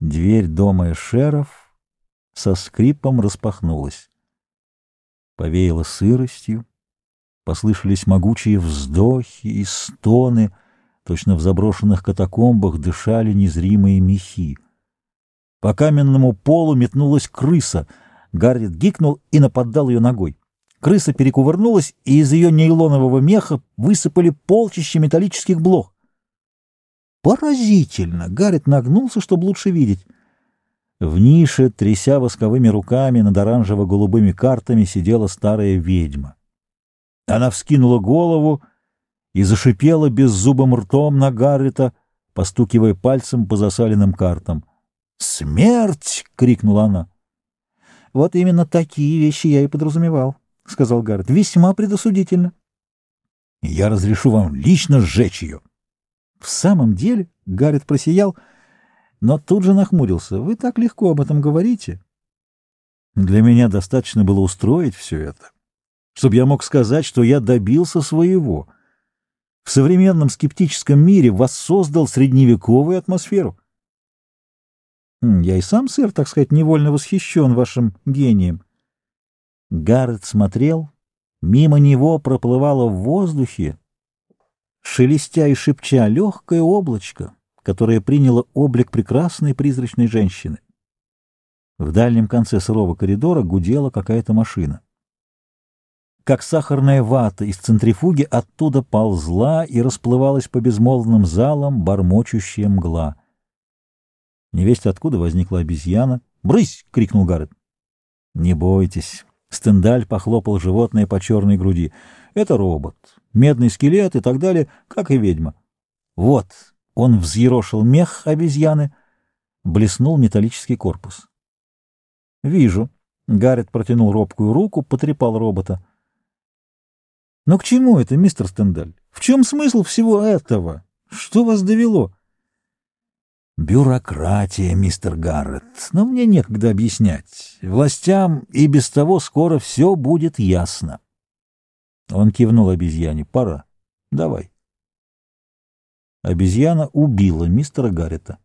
Дверь дома Эшеров со скрипом распахнулась. Повеяло сыростью, послышались могучие вздохи и стоны, точно в заброшенных катакомбах дышали незримые мехи. По каменному полу метнулась крыса. Гаррит гикнул и нападал ее ногой. Крыса перекувырнулась, и из ее нейлонового меха высыпали полчища металлических блох. Поразительно! Гаррит нагнулся, чтобы лучше видеть. В нише, тряся восковыми руками над оранжево-голубыми картами, сидела старая ведьма. Она вскинула голову и зашипела беззубым ртом на Гаррита, постукивая пальцем по засаленным картам. «Смерть!» — крикнула она. «Вот именно такие вещи я и подразумевал», — сказал Гаррит. «Весьма предосудительно». «Я разрешу вам лично сжечь ее». В самом деле, Гаррит просиял, но тут же нахмурился. Вы так легко об этом говорите. Для меня достаточно было устроить все это, чтобы я мог сказать, что я добился своего. В современном скептическом мире воссоздал средневековую атмосферу. Хм, я и сам, сэр, так сказать, невольно восхищен вашим гением. Гаррет смотрел, мимо него проплывало в воздухе шелестя и шепча легкое облачко, которое приняло облик прекрасной призрачной женщины. В дальнем конце сырого коридора гудела какая-то машина. Как сахарная вата из центрифуги оттуда ползла и расплывалась по безмолвным залам бормочущая мгла. Невесть откуда возникла обезьяна. «Брысь!» — крикнул Гаррет. «Не бойтесь». Стендаль похлопал животное по черной груди. «Это робот медный скелет и так далее, как и ведьма. Вот, он взъерошил мех обезьяны, блеснул металлический корпус. «Вижу». Гаррет протянул робкую руку, потрепал робота. «Но к чему это, мистер Стендаль? В чем смысл всего этого? Что вас довело?» «Бюрократия, мистер Гаррет. Но мне некогда объяснять. Властям и без того скоро все будет ясно». Он кивнул обезьяне. «Пора. Давай». Обезьяна убила мистера Гаррета.